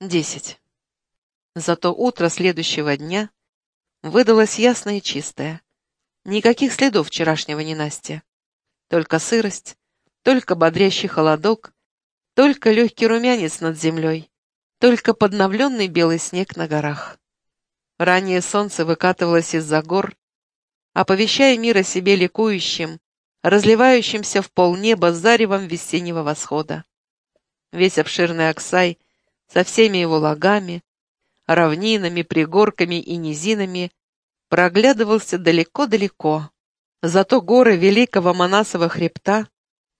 Десять. Зато утро следующего дня выдалось ясное и чистое. Никаких следов вчерашнего ненастья. Только сырость, только бодрящий холодок, только легкий румянец над землей, только подновленный белый снег на горах. Раннее солнце выкатывалось из-за гор, оповещая мир о себе ликующим, разливающимся в полнеба заревом весеннего восхода. Весь обширный Оксай — со всеми его лагами, равнинами, пригорками и низинами, проглядывался далеко-далеко. Зато горы великого Манасова хребта,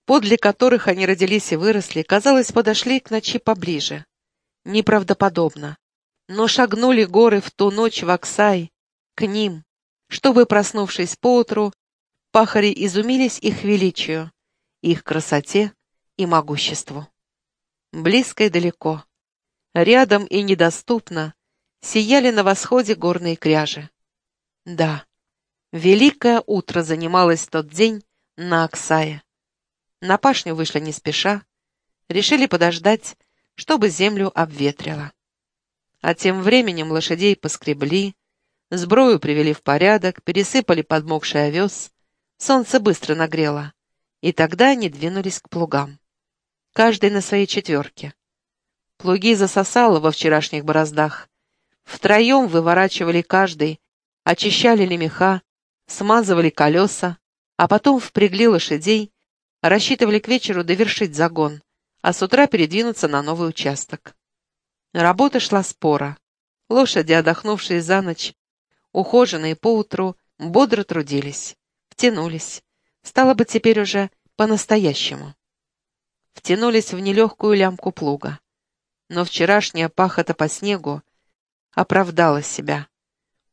подле которых они родились и выросли, казалось, подошли к ночи поближе. Неправдоподобно. Но шагнули горы в ту ночь в Оксай, к ним, чтобы, проснувшись поутру, пахари изумились их величию, их красоте и могуществу. Близко и далеко, Рядом и недоступно сияли на восходе горные кряжи. Да, великое утро занималось тот день на Оксае. На пашню вышли не спеша, решили подождать, чтобы землю обветрило. А тем временем лошадей поскребли, сброю привели в порядок, пересыпали подмокший овес, солнце быстро нагрело, и тогда они двинулись к плугам. Каждый на своей четверке. Плуги засосало во вчерашних бороздах. Втроем выворачивали каждый, очищали лемеха, смазывали колеса, а потом впрягли лошадей, рассчитывали к вечеру довершить загон, а с утра передвинуться на новый участок. Работа шла спора. Лошади, отдохнувшие за ночь, ухоженные поутру, бодро трудились, втянулись. Стало бы теперь уже по-настоящему. Втянулись в нелегкую лямку плуга но вчерашняя пахота по снегу оправдала себя.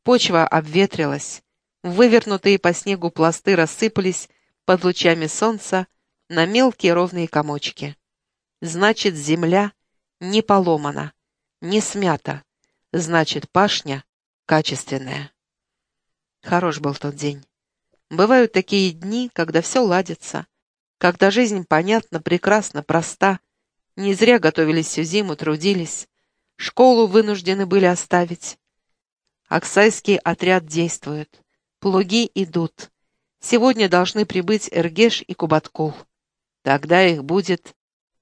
Почва обветрилась, вывернутые по снегу пласты рассыпались под лучами солнца на мелкие ровные комочки. Значит, земля не поломана, не смята, значит, пашня качественная. Хорош был тот день. Бывают такие дни, когда все ладится, когда жизнь понятна, прекрасна, проста, не зря готовились всю зиму, трудились. Школу вынуждены были оставить. Аксайский отряд действует. Плуги идут. Сегодня должны прибыть Эргеш и Кубаткул. Тогда их будет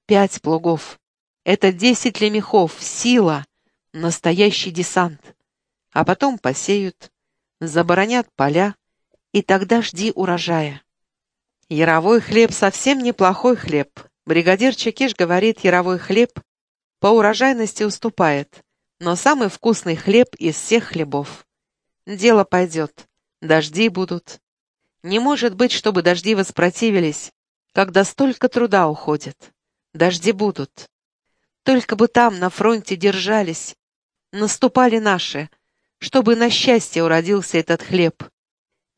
пять плугов. Это десять лемехов, сила, настоящий десант. А потом посеют, заборонят поля, и тогда жди урожая. Яровой хлеб совсем неплохой хлеб, Бригадир Чекиш говорит, яровой хлеб по урожайности уступает, но самый вкусный хлеб из всех хлебов. Дело пойдет, дожди будут. Не может быть, чтобы дожди воспротивились, когда столько труда уходит. Дожди будут. Только бы там, на фронте, держались, наступали наши, чтобы на счастье уродился этот хлеб,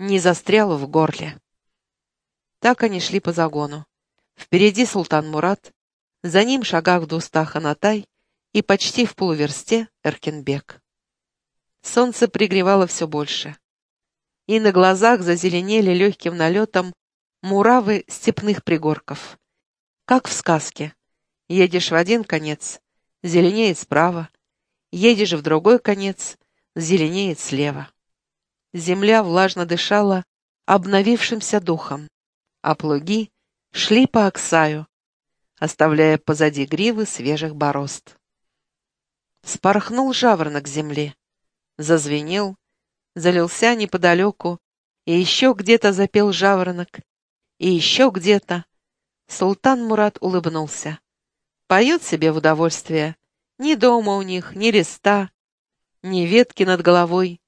не застрял в горле. Так они шли по загону. Впереди султан Мурат, за ним шагах в двустах Анатай и почти в полуверсте Эркенбек. Солнце пригревало все больше. И на глазах зазеленели легким налетом муравы степных пригорков. Как в сказке. Едешь в один конец, зеленеет справа, едешь в другой конец, зеленеет слева. Земля влажно дышала обновившимся духом, а плуги шли по Оксаю, оставляя позади гривы свежих борозд. Спорхнул жаворонок земли, зазвенел, залился неподалеку, и еще где-то запел жаворонок, и еще где-то. Султан Мурат улыбнулся. Поет себе в удовольствие. Ни дома у них, ни листа, ни ветки над головой.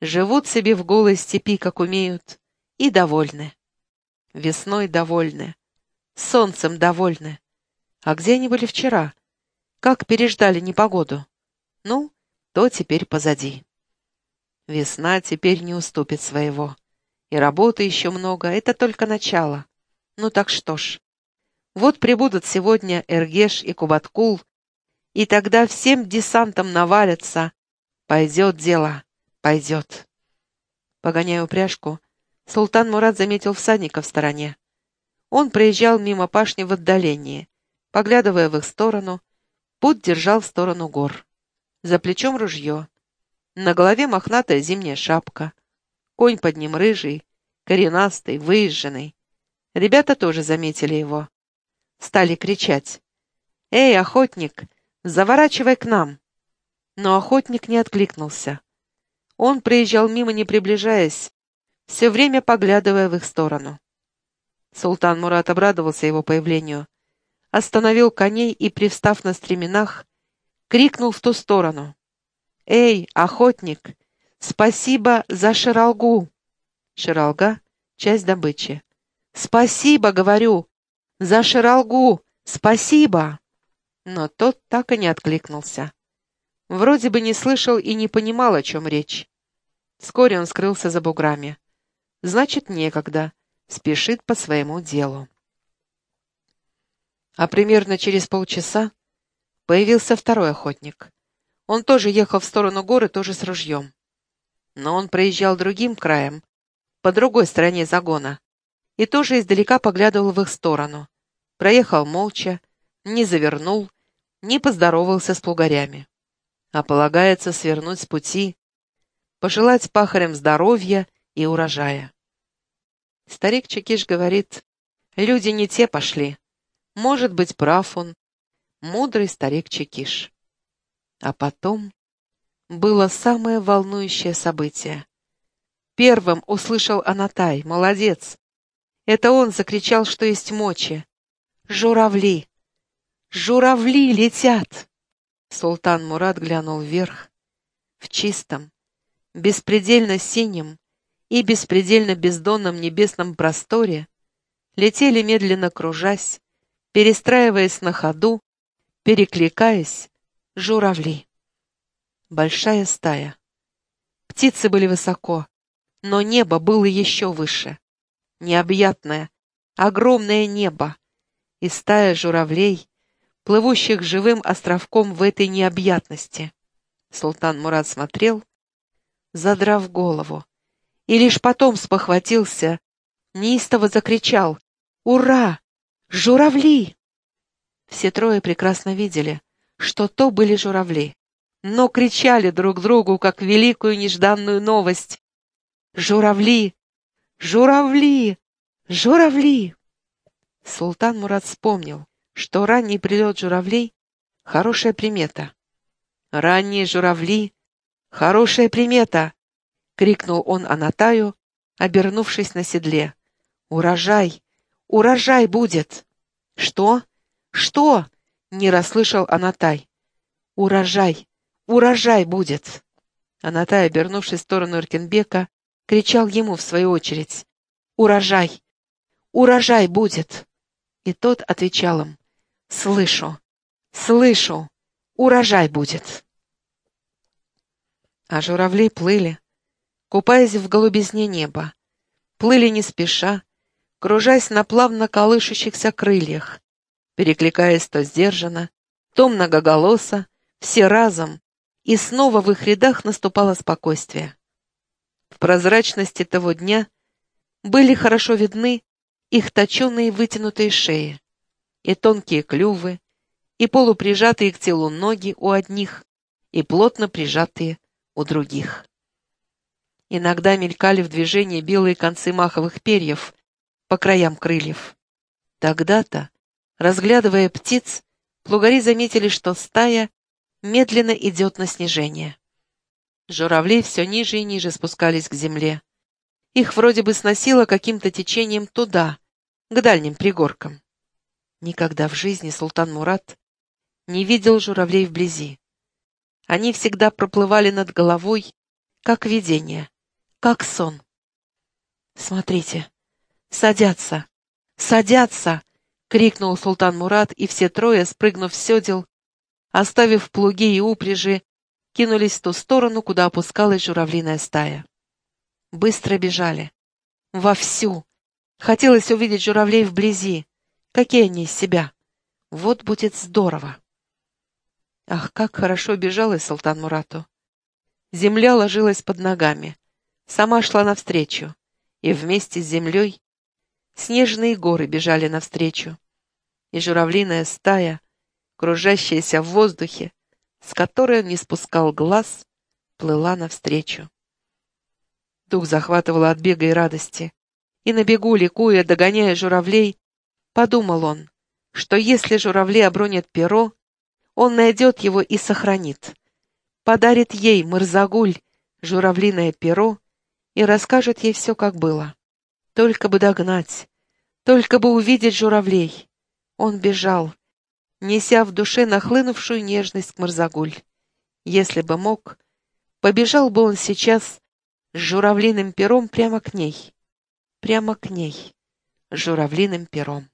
Живут себе в голой степи, как умеют, и довольны весной довольны, солнцем довольны. А где они были вчера? Как переждали непогоду? Ну, то теперь позади. Весна теперь не уступит своего. И работы еще много, это только начало. Ну так что ж. Вот прибудут сегодня Эргеш и Кубаткул, и тогда всем десантом навалятся. Пойдет дело, пойдет. Погоняя упряжку, Султан Мурат заметил всадника в стороне. Он проезжал мимо пашни в отдалении, поглядывая в их сторону, Путь держал в сторону гор. За плечом ружье. На голове мохнатая зимняя шапка. Конь под ним рыжий, коренастый, выезженный. Ребята тоже заметили его. Стали кричать. «Эй, охотник, заворачивай к нам!» Но охотник не откликнулся. Он проезжал мимо, не приближаясь, все время поглядывая в их сторону. Султан Мурат обрадовался его появлению, остановил коней и, привстав на стременах, крикнул в ту сторону. «Эй, охотник, спасибо за ширалгу!» Ширалга — часть добычи. «Спасибо, говорю! За ширалгу! Спасибо!» Но тот так и не откликнулся. Вроде бы не слышал и не понимал, о чем речь. Вскоре он скрылся за буграми. Значит, некогда. Спешит по своему делу. А примерно через полчаса появился второй охотник. Он тоже ехал в сторону горы, тоже с ружьем. Но он проезжал другим краем, по другой стороне загона, и тоже издалека поглядывал в их сторону. Проехал молча, не завернул, не поздоровался с плугарями а полагается свернуть с пути, пожелать пахарям здоровья и урожая. Старик Чекиш говорит, люди не те пошли. Может быть, прав он, мудрый старик Чекиш. А потом было самое волнующее событие. Первым услышал Анатай, молодец. Это он закричал, что есть мочи. «Журавли! Журавли летят!» Султан Мурат глянул вверх. В чистом, беспредельно синем и беспредельно бездонном небесном просторе летели медленно кружась, перестраиваясь на ходу, перекликаясь, журавли. Большая стая. Птицы были высоко, но небо было еще выше. Необъятное, огромное небо, и стая журавлей плывущих живым островком в этой необъятности. Султан Мурат смотрел, задрав голову, и лишь потом спохватился, неистово закричал «Ура! Журавли!» Все трое прекрасно видели, что то были журавли, но кричали друг другу, как великую нежданную новость. «Журавли! Журавли! Журавли!» Султан Мурат вспомнил, что ранний прилет журавлей — хорошая примета. «Ранние журавли — хорошая примета!» — крикнул он Анатаю, обернувшись на седле. «Урожай! Урожай будет!» «Что? Что?» — не расслышал Анатай. «Урожай! Урожай будет!» Анатай, обернувшись в сторону Эркенбека, кричал ему в свою очередь. «Урожай! Урожай будет!» И тот отвечал им. Слышу, слышу, урожай будет. А журавли плыли, купаясь в голубизне неба, плыли не спеша, кружась на плавно колышущихся крыльях, перекликаясь то сдержанно, то многоголосо, все разом, и снова в их рядах наступало спокойствие. В прозрачности того дня были хорошо видны их точеные вытянутые шеи, и тонкие клювы, и полуприжатые к телу ноги у одних, и плотно прижатые у других. Иногда мелькали в движении белые концы маховых перьев по краям крыльев. Тогда-то, разглядывая птиц, плугари заметили, что стая медленно идет на снижение. Журавли все ниже и ниже спускались к земле. Их вроде бы сносило каким-то течением туда, к дальним пригоркам. Никогда в жизни султан Мурат не видел журавлей вблизи. Они всегда проплывали над головой, как видение, как сон. «Смотрите, садятся, садятся!» — крикнул султан Мурат, и все трое, спрыгнув с седел, оставив плуги и упряжи, кинулись в ту сторону, куда опускалась журавлиная стая. Быстро бежали. Вовсю. Хотелось увидеть журавлей вблизи, Какие они из себя? Вот будет здорово. Ах, как хорошо бежала Султан Мурату. Земля ложилась под ногами. Сама шла навстречу. И вместе с землей снежные горы бежали навстречу. И журавлиная стая кружащаяся в воздухе, с которой он не спускал глаз, плыла навстречу. Дух захватывало от бега и радости. И на бегу, ликуя, догоняя журавлей, подумал он, что если журавли обронят перо, он найдет его и сохранит. Подарит ей, Мырзагуль, журавлиное перо и расскажет ей все, как было. Только бы догнать, только бы увидеть журавлей. Он бежал, неся в душе нахлынувшую нежность к Марзагуль. Если бы мог, побежал бы он сейчас с журавлиным пером прямо к ней. Прямо к ней, с журавлиным пером.